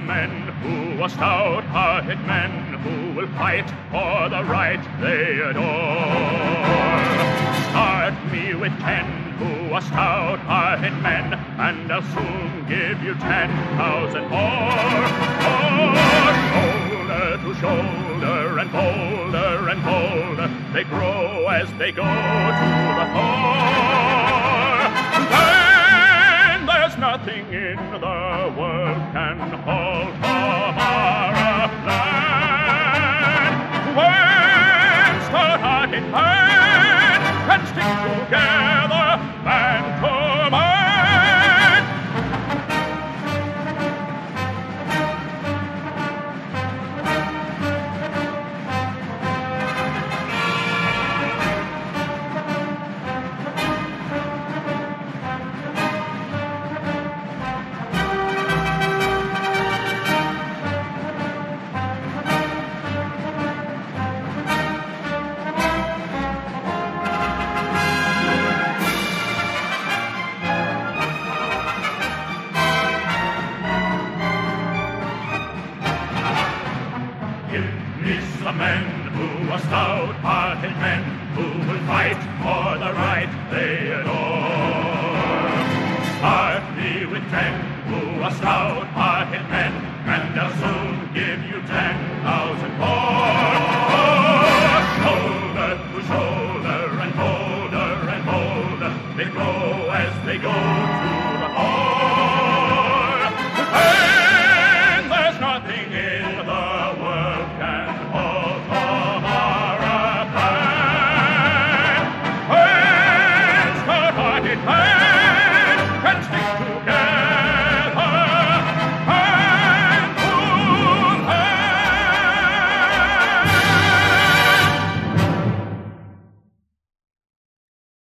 men who are stout-hearted men who will fight for the right they adore. Start me with ten who are stout-hearted men, and I'll soon give you ten thousand more. Oh, shoulder to shoulder and bolder and bolder, they grow as they go to the fore. The world can hold Tamara plan. When stout-hearted men can stick together, man some men who are stout-hearted men who will fight for the right they adore. Start me with ten who are stout-hearted men, and I'll soon give you ten thousand more. Shoulder to shoulder and bolder and bolder, they grow as they go